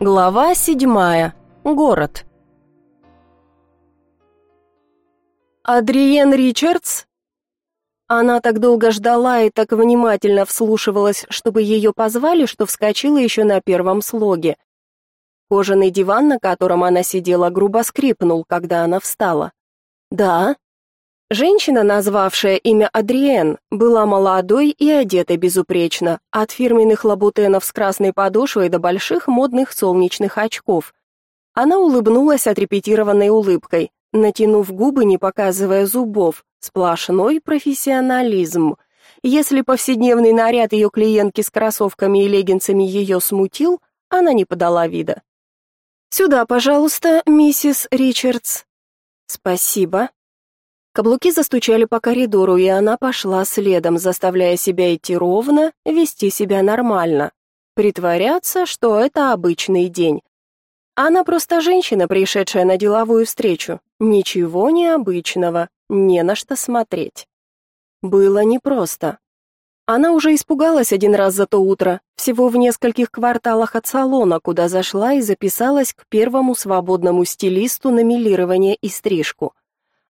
Глава седьмая. Город. Адриен Ричардс? Она так долго ждала и так внимательно вслушивалась, чтобы ее позвали, что вскочила еще на первом слоге. Кожаный диван, на котором она сидела, грубо скрипнул, когда она встала. «Да?» Женщина, назвавшая имя Адриен, была молодой и одетой безупречно, от фирменных лабутенов с красной подошвой до больших модных солнечных очков. Она улыбнулась отрепетированной улыбкой, натянув губы, не показывая зубов, сплошной профессионализм. Если повседневный наряд ее клиентки с кроссовками и леггинсами ее смутил, она не подала вида. «Сюда, пожалуйста, миссис Ричардс». «Спасибо», Каблуки застучали по коридору, и она пошла следом, заставляя себя идти ровно, вести себя нормально, притворяться, что это обычный день. Она просто женщина, пришедшая на деловую встречу. Ничего необычного, не на что смотреть. Было непросто. Она уже испугалась один раз за то утро, всего в нескольких кварталах от салона, куда зашла и записалась к первому свободному стилисту на милирование и стрижку.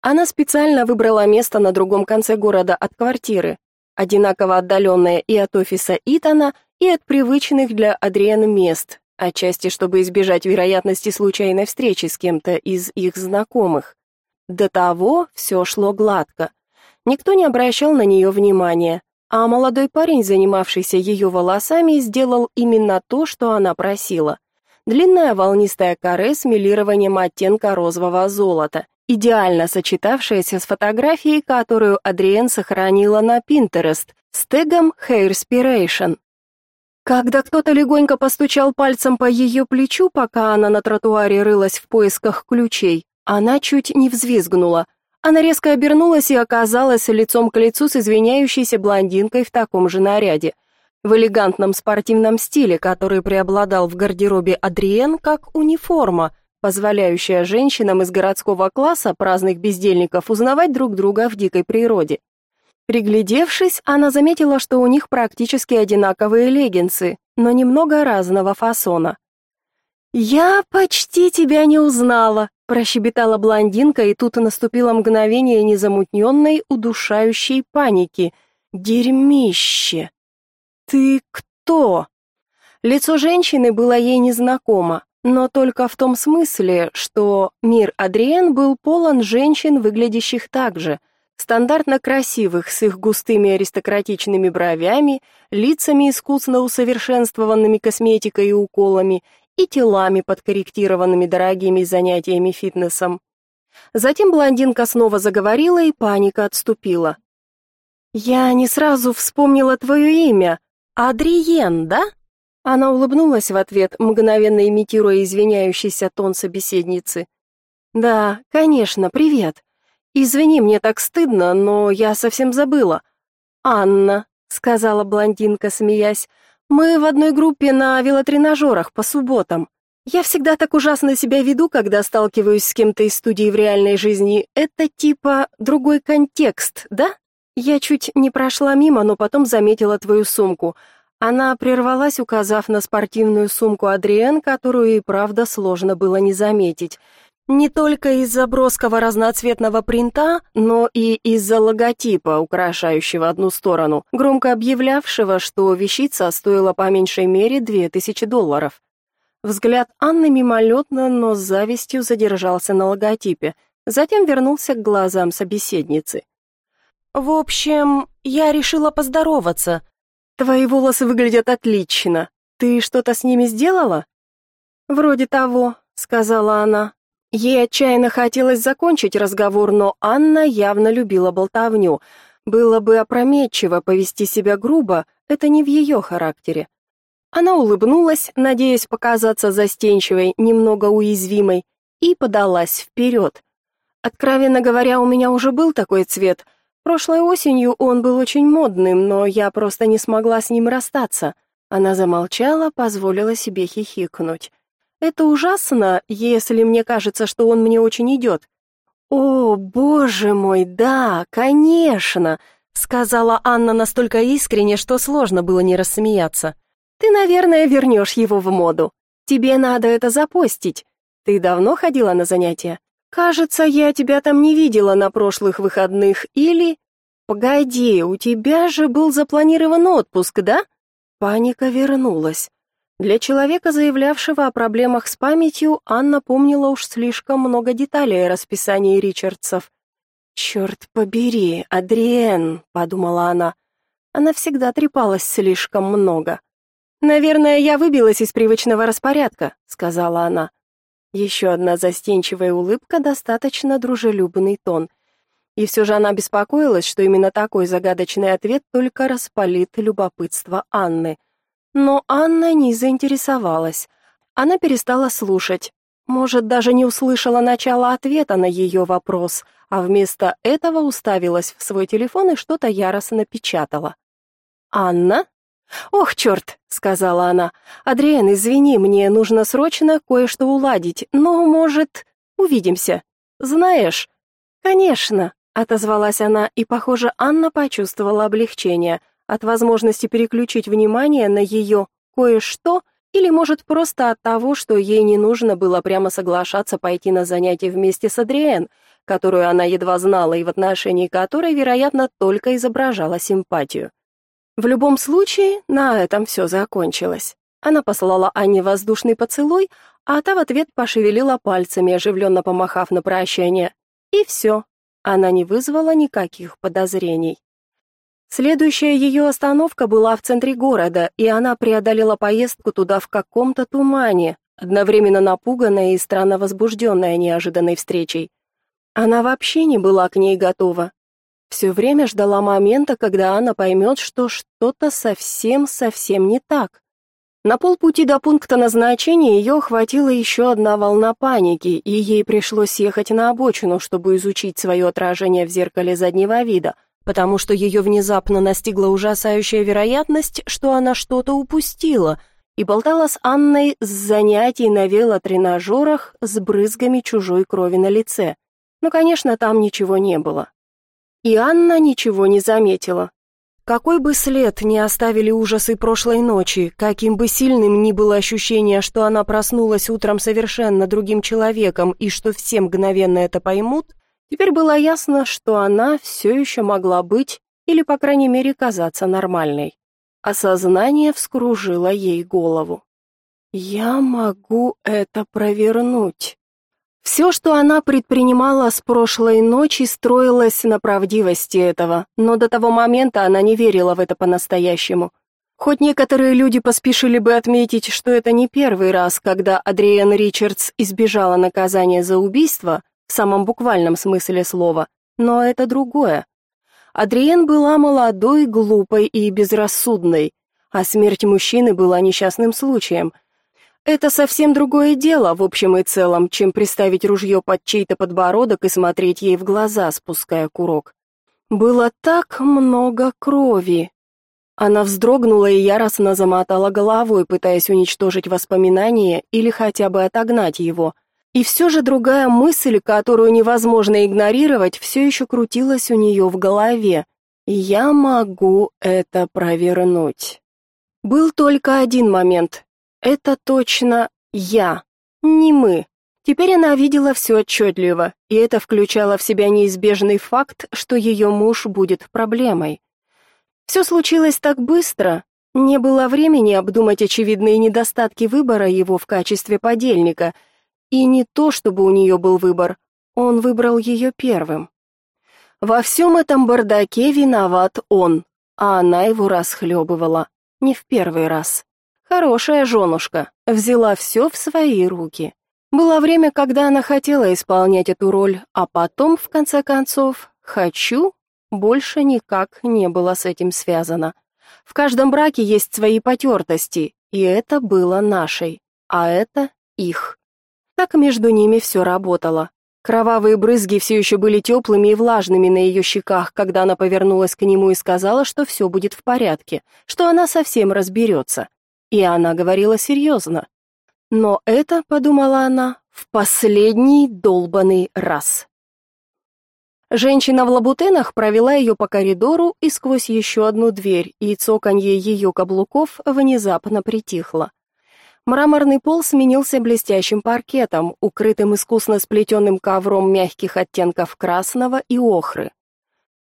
Она специально выбрала место на другом конце города от квартиры, одинаково отдаленное и от офиса Итана, и от привычных для Адриана мест, отчасти чтобы избежать вероятности случайной встречи с кем-то из их знакомых. До того все шло гладко. Никто не обращал на нее внимания, а молодой парень, занимавшийся ее волосами, сделал именно то, что она просила. Длинная волнистая каре с милированием оттенка розового золота, идеально сочетавшаяся с фотографией, которую Адриен сохранила на Pinterest с тегом Hairspiration. Когда кто-то легонько постучал пальцем по ее плечу, пока она на тротуаре рылась в поисках ключей, она чуть не взвизгнула. Она резко обернулась и оказалась лицом к лицу с извиняющейся блондинкой в таком же наряде. В элегантном спортивном стиле, который преобладал в гардеробе Адриен как униформа, позволяющая женщинам из городского класса праздных бездельников узнавать друг друга в дикой природе. Приглядевшись, она заметила, что у них практически одинаковые леггинсы, но немного разного фасона. «Я почти тебя не узнала», — прощебетала блондинка, и тут наступило мгновение незамутненной, удушающей паники. «Дерьмище! Ты кто?» Лицо женщины было ей незнакомо, но только в том смысле, что мир Адриен был полон женщин, выглядящих так же, стандартно красивых, с их густыми аристократичными бровями, лицами искусно усовершенствованными косметикой и уколами и телами, подкорректированными дорогими занятиями фитнесом. Затем блондинка снова заговорила, и паника отступила. «Я не сразу вспомнила твое имя. Адриен, да?» Она улыбнулась в ответ, мгновенно имитируя извиняющийся тон собеседницы. «Да, конечно, привет. Извини, мне так стыдно, но я совсем забыла. Анна», — сказала блондинка, смеясь, — «мы в одной группе на велотренажерах по субботам. Я всегда так ужасно себя веду, когда сталкиваюсь с кем-то из студии в реальной жизни. Это типа другой контекст, да? Я чуть не прошла мимо, но потом заметила твою сумку. Она прервалась, указав на спортивную сумку Адриен, которую и правда сложно было не заметить. Не только из-за броского разноцветного принта, но и из-за логотипа, украшающего одну сторону, громко объявлявшего, что вещица стоила по меньшей мере две тысячи долларов. Взгляд Анны мимолетно, но с завистью задержался на логотипе, затем вернулся к глазам собеседницы. «В общем, я решила поздороваться», Твои волосы выглядят отлично. Ты что-то с ними сделала? Вроде того, сказала она. Ей отчаянно хотелось закончить разговор, но Анна явно любила болтовню. Было бы опрометчиво повести себя грубо, это не в ее характере. Она улыбнулась, надеясь показаться застенчивой, немного уязвимой, и подалась вперед. Откровенно говоря, у меня уже был такой цвет — Прошлой осенью он был очень модным, но я просто не смогла с ним расстаться. Она замолчала, позволила себе хихикнуть. Это ужасно, если мне кажется, что он мне очень идет. О, боже мой, да, конечно, сказала Анна настолько искренне, что сложно было не рассмеяться. Ты, наверное, вернешь его в моду. Тебе надо это запостить. Ты давно ходила на занятия? Кажется, я тебя там не видела на прошлых выходных или Погоди, у тебя же был запланирован отпуск, да? Паника вернулась. Для человека, заявлявшего о проблемах с памятью, Анна помнила уж слишком много деталей о расписании Ричардсов. «Черт побери, Адриен», — подумала она. Она всегда трепалась слишком много. «Наверное, я выбилась из привычного распорядка», — сказала она. Еще одна застенчивая улыбка, достаточно дружелюбный тон. И все же она беспокоилась, что именно такой загадочный ответ только распалит любопытство Анны. Но Анна не заинтересовалась. Она перестала слушать. Может, даже не услышала начала ответа на ее вопрос, а вместо этого уставилась в свой телефон и что-то яростно печатала. «Анна?» «Ох, черт!» — сказала она. «Адриен, извини, мне нужно срочно кое-что уладить, но, может, увидимся? Знаешь?» «Конечно!» — отозвалась она, и, похоже, Анна почувствовала облегчение от возможности переключить внимание на ее кое-что или, может, просто от того, что ей не нужно было прямо соглашаться пойти на занятия вместе с Адриен, которую она едва знала и в отношении которой, вероятно, только изображала симпатию. В любом случае, на этом все закончилось. Она послала Анне воздушный поцелуй, а та в ответ пошевелила пальцами, оживленно помахав на прощание. И все. Она не вызвала никаких подозрений. Следующая ее остановка была в центре города, и она преодолела поездку туда в каком-то тумане, одновременно напуганная и странно возбужденная неожиданной встречей. Она вообще не была к ней готова. Все время ждала момента, когда она поймет, что что-то совсем-совсем не так. На полпути до пункта назначения ее охватила еще одна волна паники, и ей пришлось ехать на обочину, чтобы изучить свое отражение в зеркале заднего вида – потому что ее внезапно настигла ужасающая вероятность, что она что-то упустила, и болтала с Анной с занятий на велотренажерах с брызгами чужой крови на лице. Но, конечно, там ничего не было. И Анна ничего не заметила. Какой бы след ни оставили ужасы прошлой ночи, каким бы сильным ни было ощущение, что она проснулась утром совершенно другим человеком и что все мгновенно это поймут, Теперь было ясно, что она все еще могла быть или, по крайней мере, казаться нормальной. Осознание вскружило ей голову. «Я могу это провернуть». Все, что она предпринимала с прошлой ночи, строилось на правдивости этого, но до того момента она не верила в это по-настоящему. Хоть некоторые люди поспешили бы отметить, что это не первый раз, когда Адриан Ричардс избежала наказания за убийство, в самом буквальном смысле слова, но это другое. Адриен была молодой, глупой и безрассудной, а смерть мужчины была несчастным случаем. Это совсем другое дело в общем и целом, чем приставить ружье под чей-то подбородок и смотреть ей в глаза, спуская курок. Было так много крови. Она вздрогнула и яростно замотала головой, пытаясь уничтожить воспоминание или хотя бы отогнать его – и все же другая мысль, которую невозможно игнорировать, все еще крутилась у нее в голове. «Я могу это провернуть». Был только один момент. Это точно я, не мы. Теперь она видела все отчетливо, и это включало в себя неизбежный факт, что ее муж будет проблемой. Все случилось так быстро, не было времени обдумать очевидные недостатки выбора его в качестве подельника — и не то, чтобы у нее был выбор, он выбрал ее первым. Во всем этом бардаке виноват он, а она его расхлебывала. Не в первый раз. Хорошая женушка, взяла все в свои руки. Было время, когда она хотела исполнять эту роль, а потом, в конце концов, «хочу» больше никак не было с этим связано. В каждом браке есть свои потертости, и это было нашей, а это их. Так между ними все работало. Кровавые брызги все еще были теплыми и влажными на ее щеках, когда она повернулась к нему и сказала, что все будет в порядке, что она совсем разберется. И она говорила серьезно. Но это, подумала она, в последний долбанный раз. Женщина в лабутенах провела ее по коридору и сквозь еще одну дверь, и цоканье ее каблуков внезапно притихло. Мраморный пол сменился блестящим паркетом, укрытым искусно сплетенным ковром мягких оттенков красного и охры.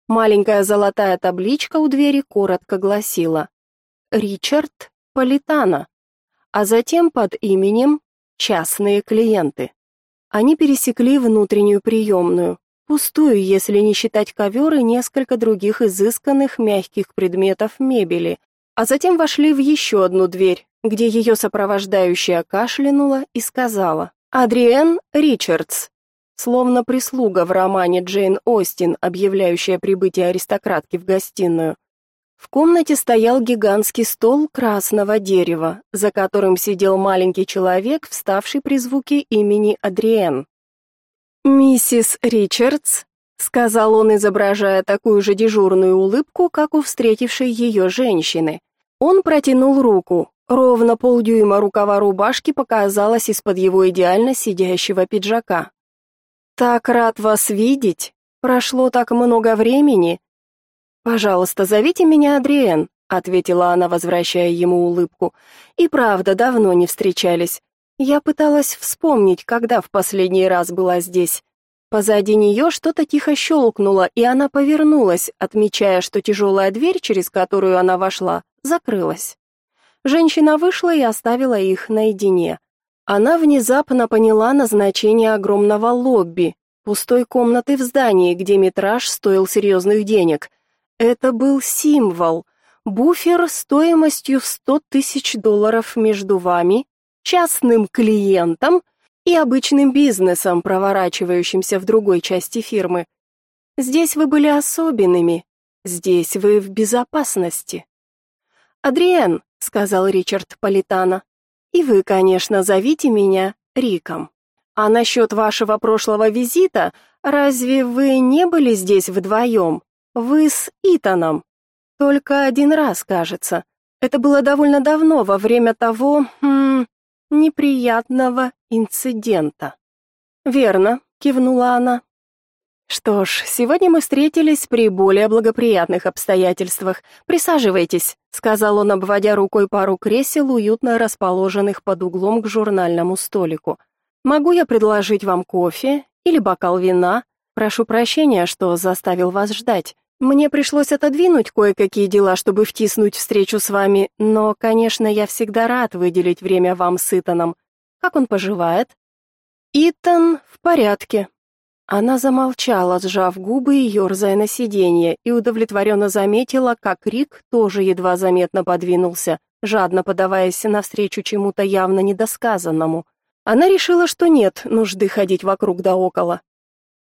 Маленькая золотая табличка у двери коротко гласила «Ричард Политана», а затем под именем «Частные клиенты». Они пересекли внутреннюю приемную, пустую, если не считать ковер и несколько других изысканных мягких предметов мебели, а затем вошли в еще одну дверь, где ее сопровождающая кашлянула и сказала «Адриен Ричардс», словно прислуга в романе Джейн Остин, объявляющая прибытие аристократки в гостиную. В комнате стоял гигантский стол красного дерева, за которым сидел маленький человек, вставший при звуке имени Адриен. «Миссис Ричардс», — сказал он, изображая такую же дежурную улыбку, как у встретившей ее женщины. Он протянул руку, Ровно полдюйма рукава рубашки показалось из-под его идеально сидящего пиджака. «Так рад вас видеть! Прошло так много времени!» «Пожалуйста, зовите меня Адриен», — ответила она, возвращая ему улыбку. «И правда, давно не встречались. Я пыталась вспомнить, когда в последний раз была здесь. Позади нее что-то тихо щелкнуло, и она повернулась, отмечая, что тяжелая дверь, через которую она вошла, закрылась. Женщина вышла и оставила их наедине. Она внезапно поняла назначение огромного лобби, пустой комнаты в здании, где метраж стоил серьезных денег. Это был символ, буфер стоимостью в 100 тысяч долларов между вами, частным клиентом и обычным бизнесом, проворачивающимся в другой части фирмы. Здесь вы были особенными, здесь вы в безопасности. Адриен, сказал Ричард Политана. И вы, конечно, зовите меня Риком. А насчет вашего прошлого визита, разве вы не были здесь вдвоем? Вы с Итаном. Только один раз, кажется. Это было довольно давно, во время того, хм, неприятного инцидента. Верно, кивнула она. Что ж, сегодня мы встретились при более благоприятных обстоятельствах. Присаживайтесь, сказал он, обводя рукой пару кресел, уютно расположенных под углом к журнальному столику. Могу я предложить вам кофе или бокал вина? Прошу прощения, что заставил вас ждать. Мне пришлось отодвинуть кое-какие дела, чтобы втиснуть встречу с вами, но, конечно, я всегда рад выделить время вам с Итаном. Как он поживает? Итан в порядке, она замолчала, сжав губы и ерзая на сиденье, и удовлетворенно заметила, как Рик тоже едва заметно подвинулся, жадно подаваясь навстречу чему-то явно недосказанному. Она решила, что нет нужды ходить вокруг да около.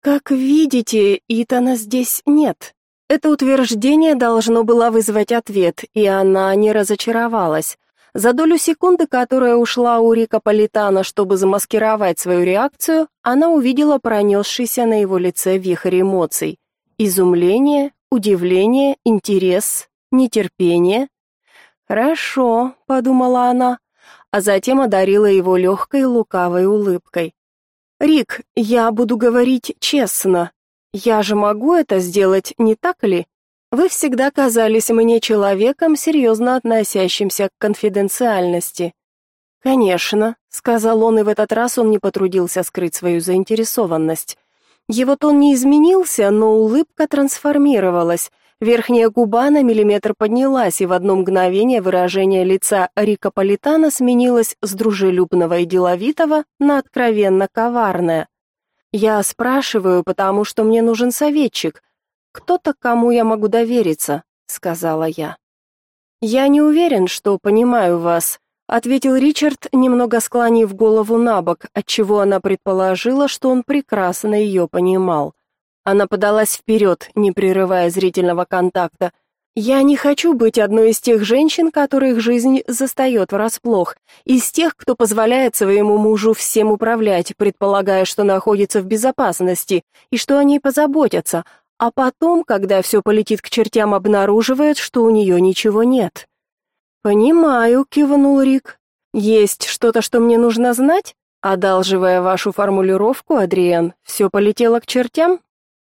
«Как видите, Итана здесь нет». Это утверждение должно было вызвать ответ, и она не разочаровалась. За долю секунды, которая ушла у Рика Политана, чтобы замаскировать свою реакцию, она увидела пронесшийся на его лице вихрь эмоций. Изумление, удивление, интерес, нетерпение. «Хорошо», — подумала она, а затем одарила его легкой лукавой улыбкой. «Рик, я буду говорить честно. Я же могу это сделать, не так ли?» Вы всегда казались мне человеком, серьезно относящимся к конфиденциальности. Конечно, сказал он, и в этот раз он не потрудился скрыть свою заинтересованность. Его тон не изменился, но улыбка трансформировалась. Верхняя губа на миллиметр поднялась, и в одно мгновение выражение лица Рика Политана сменилось с дружелюбного и деловитого на откровенно коварное. Я спрашиваю, потому что мне нужен советчик, кто-то, кому я могу довериться, сказала я. Я не уверен, что понимаю вас, ответил Ричард, немного склонив голову набок, отчего она предположила, что он прекрасно ее понимал. Она подалась вперед, не прерывая зрительного контакта. Я не хочу быть одной из тех женщин, которых жизнь застает врасплох, из тех, кто позволяет своему мужу всем управлять, предполагая, что находится в безопасности и что о ней позаботятся, а потом, когда все полетит к чертям, обнаруживает, что у нее ничего нет. «Понимаю», — кивнул Рик. «Есть что-то, что мне нужно знать?» Одалживая вашу формулировку, Адриан, все полетело к чертям?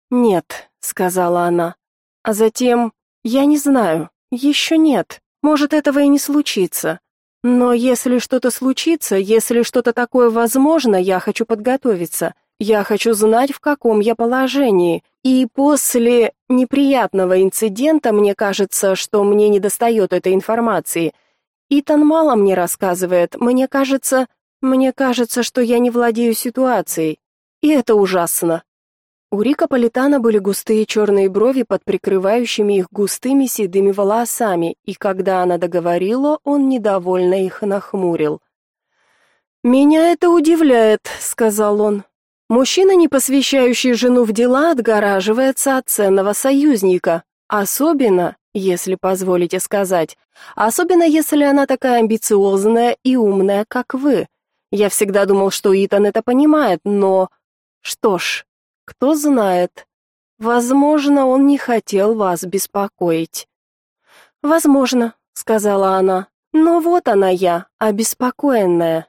Нет, сказала она. А затем, я не знаю, еще нет. Может, этого и не случится. Но если что-то случится, если что-то такое возможно, я хочу подготовиться. Я хочу знать, в каком я положении. И после неприятного инцидента мне кажется, что мне недостает этой информации. Итан мало мне рассказывает. Мне кажется, мне кажется, что я не владею ситуацией. И это ужасно. У Рика Политана были густые черные брови под прикрывающими их густыми седыми волосами, и когда она договорила, он недовольно их нахмурил. «Меня это удивляет», — сказал он. «Мужчина, не посвящающий жену в дела, отгораживается от ценного союзника, особенно, если позволите сказать, особенно если она такая амбициозная и умная, как вы. Я всегда думал, что Итан это понимает, но... Что ж, кто знает. Возможно, он не хотел вас беспокоить. Возможно, сказала она. Но вот она я, обеспокоенная.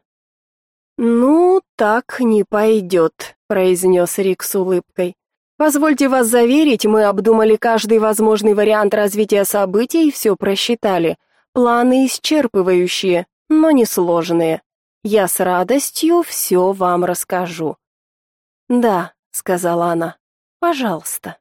Ну, так не пойдет», — произнес Рик с улыбкой. Позвольте вас заверить, мы обдумали каждый возможный вариант развития событий и все просчитали. Планы исчерпывающие, но не сложные. Я с радостью все вам расскажу. Да, сказала она. Пожалуйста.